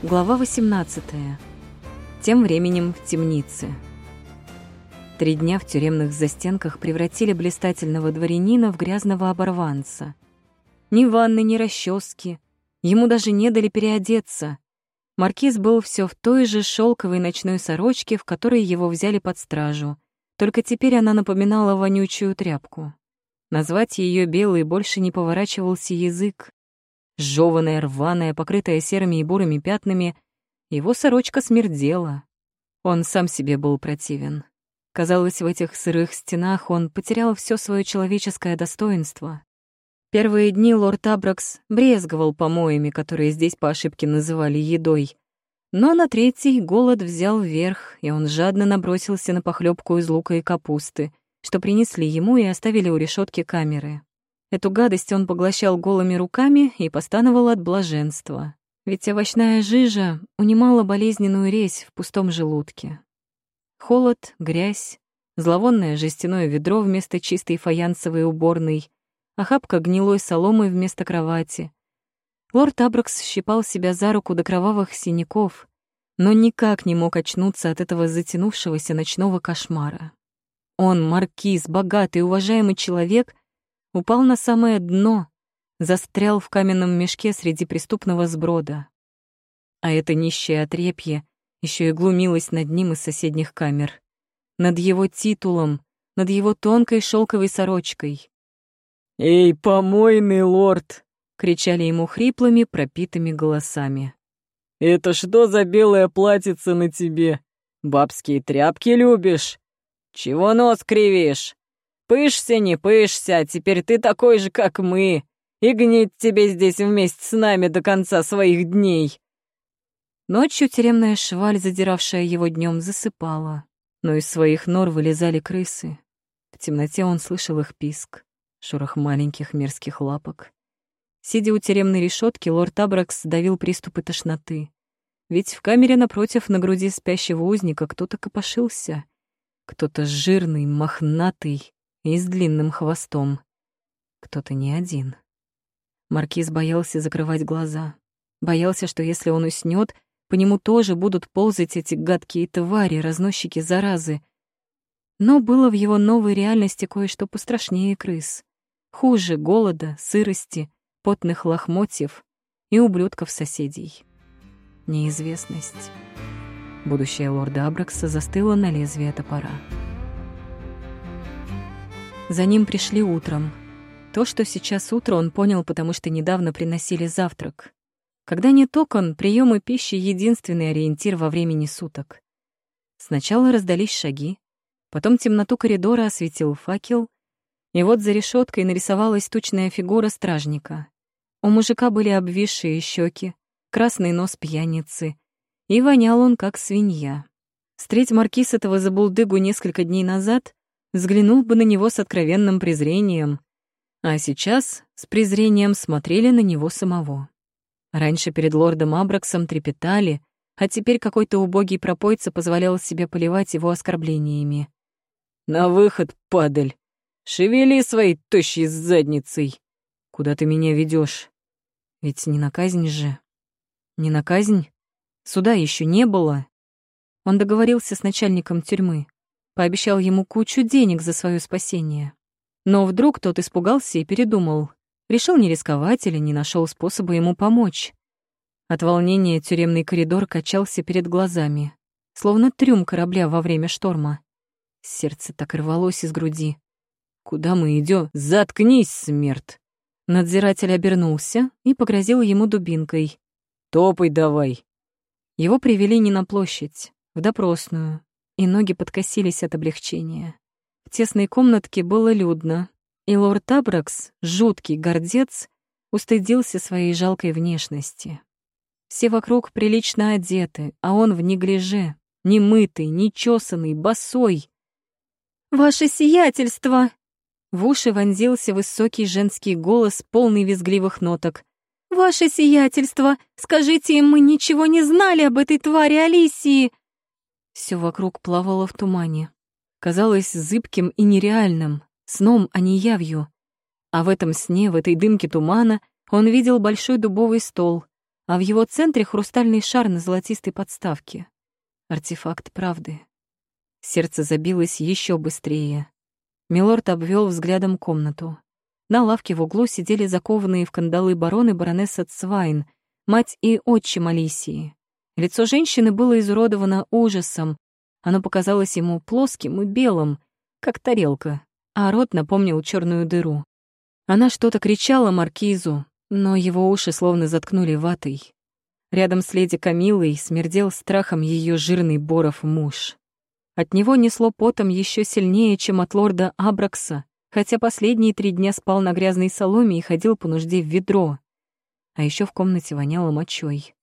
Глава 18. Тем временем в темнице. Три дня в тюремных застенках превратили блистательного дворянина в грязного оборванца. Ни ванны, ни расчески. Ему даже не дали переодеться. Маркиз был все в той же шелковой ночной сорочке, в которой его взяли под стражу. Только теперь она напоминала вонючую тряпку. Назвать ее белой больше не поворачивался язык. Жёванная, рваная, покрытая серыми и бурыми пятнами, его сорочка смердела. Он сам себе был противен. Казалось, в этих сырых стенах он потерял все свое человеческое достоинство. Первые дни лорд Абракс брезговал помоями, которые здесь по ошибке называли едой. Но на третий голод взял верх, и он жадно набросился на похлебку из лука и капусты, что принесли ему и оставили у решетки камеры. Эту гадость он поглощал голыми руками и постановал от блаженства. Ведь овощная жижа унимала болезненную резь в пустом желудке. Холод, грязь, зловонное жестяное ведро вместо чистой фаянсовой уборной, охапка гнилой соломы вместо кровати. Лорд Абракс щипал себя за руку до кровавых синяков, но никак не мог очнуться от этого затянувшегося ночного кошмара. Он, маркиз, богатый, уважаемый человек, упал на самое дно, застрял в каменном мешке среди преступного сброда. А это нищее отрепье еще и глумилось над ним из соседних камер. Над его титулом, над его тонкой шелковой сорочкой. «Эй, помойный лорд!» — кричали ему хриплыми, пропитыми голосами. «Это что за белое платьице на тебе? Бабские тряпки любишь? Чего нос кривишь? Пышься, не пышься, теперь ты такой же, как мы, и гнить тебе здесь вместе с нами до конца своих дней». Ночью тюремная шваль, задиравшая его днем, засыпала, но из своих нор вылезали крысы. В темноте он слышал их писк, шорох маленьких мерзких лапок. Сидя у тюремной решетки, лорд Абракс давил приступы тошноты. Ведь в камере напротив на груди спящего узника кто-то копошился. Кто-то жирный, мохнатый, и с длинным хвостом. Кто-то не один. Маркиз боялся закрывать глаза. Боялся, что если он уснёт, по нему тоже будут ползать эти гадкие твари, разносчики заразы. Но было в его новой реальности кое-что пострашнее крыс. Хуже голода, сырости, потных лохмотьев и ублюдков соседей. Неизвестность. Будущее лорда Абракса застыло на лезвие топора. За ним пришли утром. То, что сейчас утро, он понял, потому что недавно приносили завтрак. Когда нет окон, приемы пищи — единственный ориентир во времени суток. Сначала раздались шаги, потом темноту коридора осветил факел, и вот за решеткой нарисовалась тучная фигура стражника. У мужика были обвисшие щеки, красный нос пьяницы, и вонял он, как свинья. Встреть маркиз этого забулдыгу несколько дней назад, взглянул бы на него с откровенным презрением, а сейчас с презрением смотрели на него самого. Раньше перед лордом Абраксом трепетали, а теперь какой-то убогий пропойца позволял себе поливать его оскорблениями. «На выход, падаль! Шевели своей тощей задницей! Куда ты меня ведешь? Ведь не на казнь же. Не на казнь? Суда еще не было. Он договорился с начальником тюрьмы пообещал ему кучу денег за свое спасение. Но вдруг тот испугался и передумал. Решил не рисковать или не нашел способа ему помочь. От волнения тюремный коридор качался перед глазами, словно трюм корабля во время шторма. Сердце так рвалось из груди. «Куда мы идем? Заткнись, смерть!» Надзиратель обернулся и погрозил ему дубинкой. «Топай давай!» Его привели не на площадь, в допросную, и ноги подкосились от облегчения. В тесной комнатке было людно, и лорд Абракс, жуткий гордец, устыдился своей жалкой внешности. Все вокруг прилично одеты, а он в неглиже, немытый, нечесанный, босой. «Ваше сиятельство!» В уши вонзился высокий женский голос, полный визгливых ноток. «Ваше сиятельство! Скажите им, мы ничего не знали об этой твари Алисии! Все вокруг плавало в тумане. Казалось зыбким и нереальным, сном, а не явью. А в этом сне, в этой дымке тумана, он видел большой дубовый стол, а в его центре хрустальный шар на золотистой подставке. Артефакт правды. Сердце забилось еще быстрее. Милорд обвел взглядом комнату. На лавке в углу сидели закованные в кандалы бароны баронесса Цвайн, мать и отчим Алисии. Лицо женщины было изуродовано ужасом. Оно показалось ему плоским и белым, как тарелка, а рот напомнил черную дыру. Она что-то кричала маркизу, но его уши словно заткнули ватой. Рядом с леди Камилой смердел страхом ее жирный боров муж. От него несло потом еще сильнее, чем от лорда Абракса, хотя последние три дня спал на грязной соломе и ходил по нужде в ведро. А еще в комнате воняло мочой.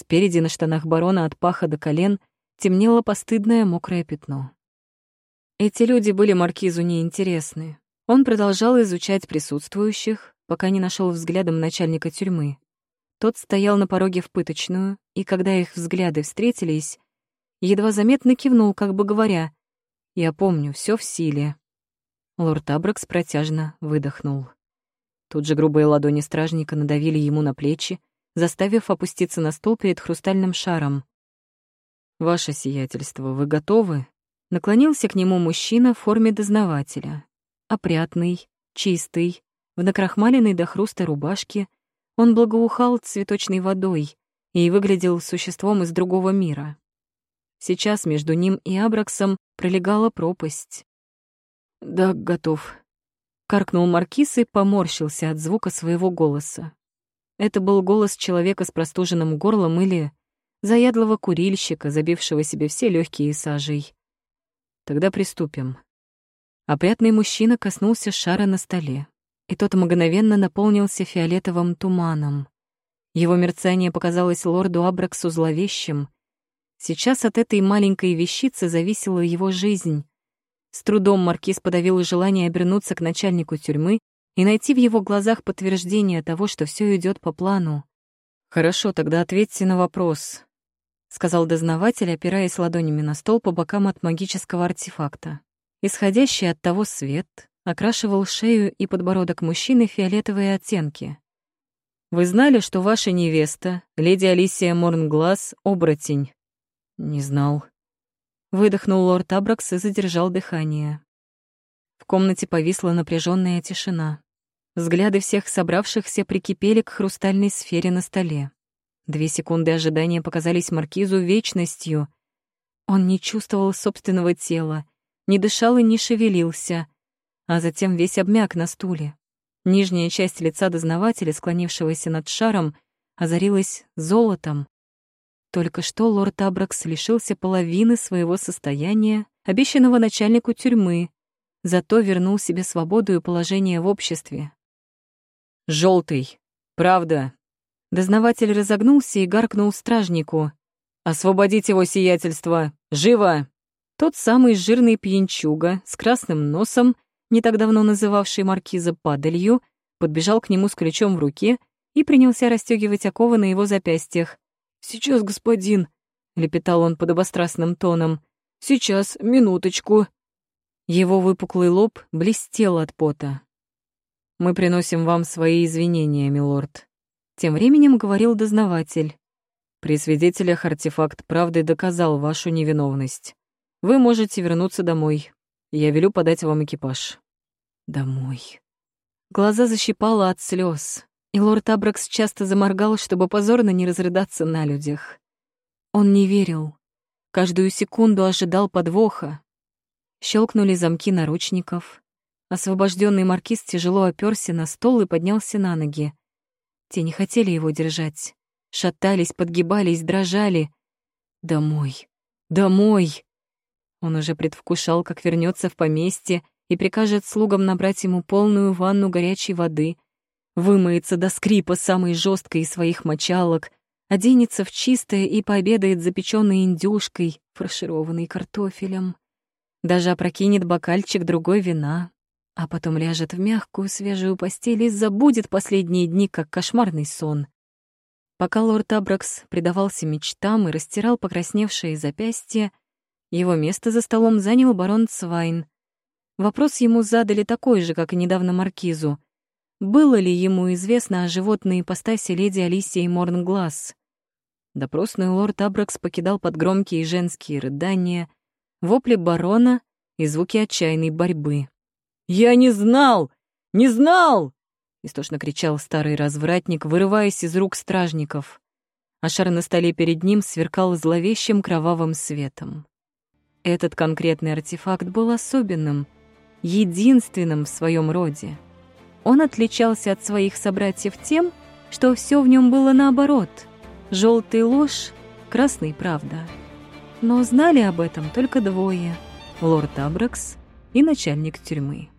Спереди на штанах барона от паха до колен темнело постыдное мокрое пятно. Эти люди были маркизу неинтересны. Он продолжал изучать присутствующих, пока не нашел взглядом начальника тюрьмы. Тот стоял на пороге в пыточную, и когда их взгляды встретились, едва заметно кивнул, как бы говоря, «Я помню, все в силе». Лорд Абракс протяжно выдохнул. Тут же грубые ладони стражника надавили ему на плечи, заставив опуститься на стол перед хрустальным шаром. «Ваше сиятельство, вы готовы?» Наклонился к нему мужчина в форме дознавателя опрятный, чистый, в накрахмаленной до хруста рубашке, он благоухал цветочной водой и выглядел существом из другого мира. Сейчас между ним и Абраксом пролегала пропасть. «Да, готов», — каркнул Маркиз и поморщился от звука своего голоса. Это был голос человека с простуженным горлом или заядлого курильщика, забившего себе все легкие сажей. «Тогда приступим», Опрятный мужчина коснулся шара на столе, и тот мгновенно наполнился фиолетовым туманом. Его мерцание показалось лорду Абраксу зловещим. Сейчас от этой маленькой вещицы зависела его жизнь. С трудом маркиз подавил желание обернуться к начальнику тюрьмы и найти в его глазах подтверждение того, что все идет по плану. «Хорошо, тогда ответьте на вопрос», — сказал дознаватель, опираясь ладонями на стол по бокам от магического артефакта. Исходящий от того свет окрашивал шею и подбородок мужчины фиолетовые оттенки. «Вы знали, что ваша невеста, леди Алисия Морнглаз, оборотень?» «Не знал». Выдохнул лорд Абракс и задержал дыхание. В комнате повисла напряженная тишина. Взгляды всех собравшихся прикипели к хрустальной сфере на столе. Две секунды ожидания показались маркизу вечностью. Он не чувствовал собственного тела, не дышал и не шевелился, а затем весь обмяк на стуле. Нижняя часть лица дознавателя, склонившегося над шаром, озарилась золотом. Только что лорд Абракс лишился половины своего состояния, обещанного начальнику тюрьмы, зато вернул себе свободу и положение в обществе. Желтый, правда». Дознаватель разогнулся и гаркнул стражнику. «Освободить его сиятельство! Живо!» Тот самый жирный пьянчуга с красным носом, не так давно называвший маркиза падалью, подбежал к нему с ключом в руке и принялся расстегивать оковы на его запястьях. «Сейчас, господин», — лепетал он подобострастным тоном. «Сейчас, минуточку». Его выпуклый лоб блестел от пота. «Мы приносим вам свои извинения, милорд», — тем временем говорил дознаватель. «При свидетелях артефакт правды доказал вашу невиновность. Вы можете вернуться домой. Я велю подать вам экипаж. Домой. Глаза защипало от слез, и лорд Абракс часто заморгал, чтобы позорно не разрыдаться на людях. Он не верил. Каждую секунду ожидал подвоха. Щелкнули замки наручников. Освобожденный маркиз тяжело оперся на стол и поднялся на ноги. Те не хотели его держать. Шатались, подгибались, дрожали. Домой. Домой. Он уже предвкушал, как вернется в поместье и прикажет слугам набрать ему полную ванну горячей воды, вымоется до скрипа самой жесткой из своих мочалок, оденется в чистое и пообедает запеченной индюшкой, фаршированной картофелем. Даже опрокинет бокальчик другой вина, а потом ляжет в мягкую свежую постель и забудет последние дни, как кошмарный сон. Пока лорд Абракс предавался мечтам и растирал покрасневшие запястья, его место за столом занял барон Цвайн. Вопрос ему задали такой же, как и недавно маркизу. было ли ему известно о животной ипостаси леди Алисии Морнгласс. Допросный лорд Абракс покидал под громкие женские рыдания, вопли барона и звуки отчаянной борьбы. «Я не знал! Не знал!» — истошно кричал старый развратник, вырываясь из рук стражников. А шар на столе перед ним сверкал зловещим кровавым светом. Этот конкретный артефакт был особенным, единственным в своем роде. Он отличался от своих собратьев тем, что все в нем было наоборот. Желтый ложь, красный правда. Но знали об этом только двое — лорд Абракс и начальник тюрьмы.